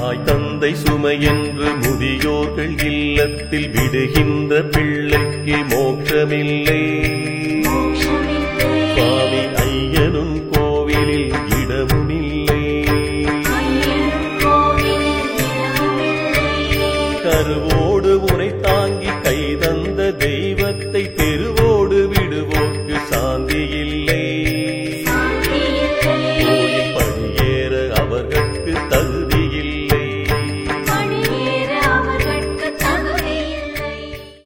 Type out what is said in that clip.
தாய் தந்தை சுமையென்று முதியோர்கள் இல்லத்தில் விடுகின்ற பிள்ளைக்கு மோட்சமில்லை. சுவாமி ஐயனும் கோவிலில் இடமும் இல்லை. கருவோ